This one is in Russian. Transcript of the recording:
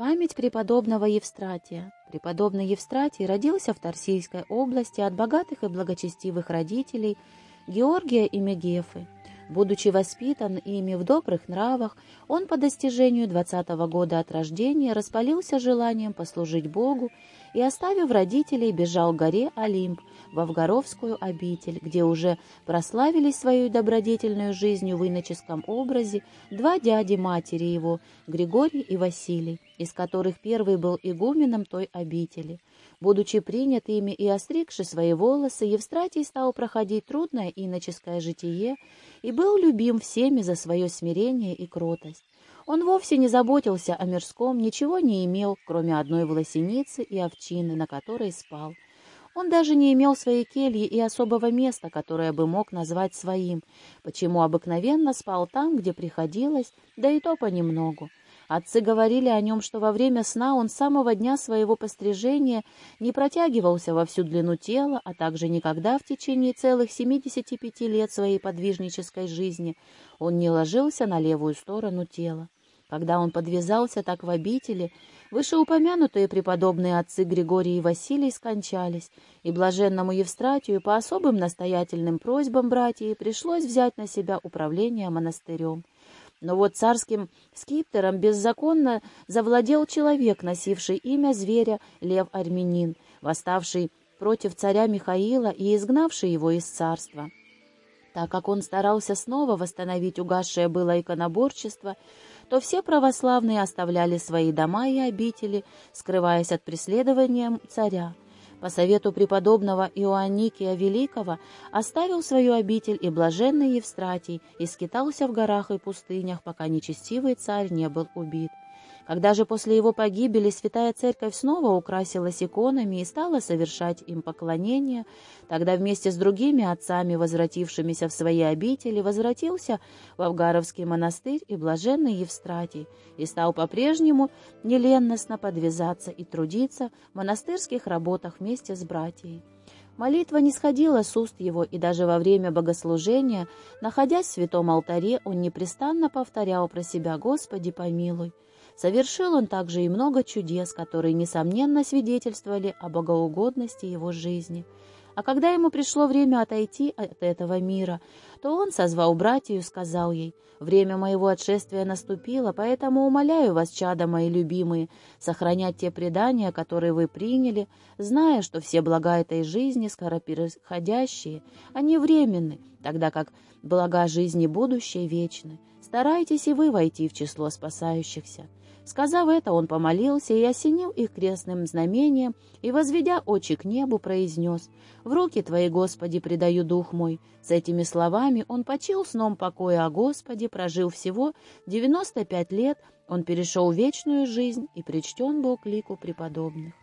Память преподобного Евстратия. Преподобный Евстратий родился в Тарсийской области от богатых и благочестивых родителей Георгия и Мегефы. Будучи воспитан ими в добрых нравах, он по достижению двадцатого года от рождения распалился желанием послужить Богу и, оставив родителей, бежал к горе Олимп, в Авгоровскую обитель, где уже прославились свою добродетельную жизнью в иноческом образе два дяди матери его, Григорий и Василий, из которых первый был игуменом той обители. Будучи принят ими и остригши свои волосы, Евстратий стал проходить трудное иноческое житие и был любим всеми за свое смирение и кротость. Он вовсе не заботился о мирском, ничего не имел, кроме одной волосеницы и овчины, на которой спал. Он даже не имел своей кельи и особого места, которое бы мог назвать своим, почему обыкновенно спал там, где приходилось, да и то понемногу. Отцы говорили о нем, что во время сна он с самого дня своего пострижения не протягивался во всю длину тела, а также никогда в течение целых 75 лет своей подвижнической жизни он не ложился на левую сторону тела. Когда он подвязался так в обители, вышеупомянутые преподобные отцы Григорий и Василий скончались, и блаженному Евстратию по особым настоятельным просьбам братьев пришлось взять на себя управление монастырем. Но вот царским скиптером беззаконно завладел человек, носивший имя зверя Лев Армянин, восставший против царя Михаила и изгнавший его из царства. Так как он старался снова восстановить угасшее было иконоборчество, то все православные оставляли свои дома и обители, скрываясь от преследования царя. По совету преподобного Иоанникия Великого оставил свою обитель и блаженный Евстратий и скитался в горах и пустынях, пока нечестивый царь не был убит. Когда же после его погибели святая церковь снова украсилась иконами и стала совершать им поклонение, тогда вместе с другими отцами, возвратившимися в свои обители, возвратился в Авгаровский монастырь и блаженный Евстратий, и стал по-прежнему неленностно подвязаться и трудиться в монастырских работах вместе с братьями. Молитва не сходила с уст его, и даже во время богослужения, находясь в святом алтаре, он непрестанно повторял про себя «Господи, помилуй». Совершил он также и много чудес, которые, несомненно, свидетельствовали о богоугодности его жизни. А когда ему пришло время отойти от этого мира, то он, созвал братью, и сказал ей, «Время моего отшествия наступило, поэтому умоляю вас, чада мои любимые, сохранять те предания, которые вы приняли, зная, что все блага этой жизни скороприходящие, они временны, тогда как блага жизни будущей вечны. Старайтесь и вы войти в число спасающихся». Сказав это, он помолился и осенил их крестным знамением, и, возведя очи к небу, произнес «В руки Твои, Господи, предаю дух мой». С этими словами он почил сном покоя о Господе, прожил всего 95 лет, он перешел в вечную жизнь и причтен был к лику преподобных.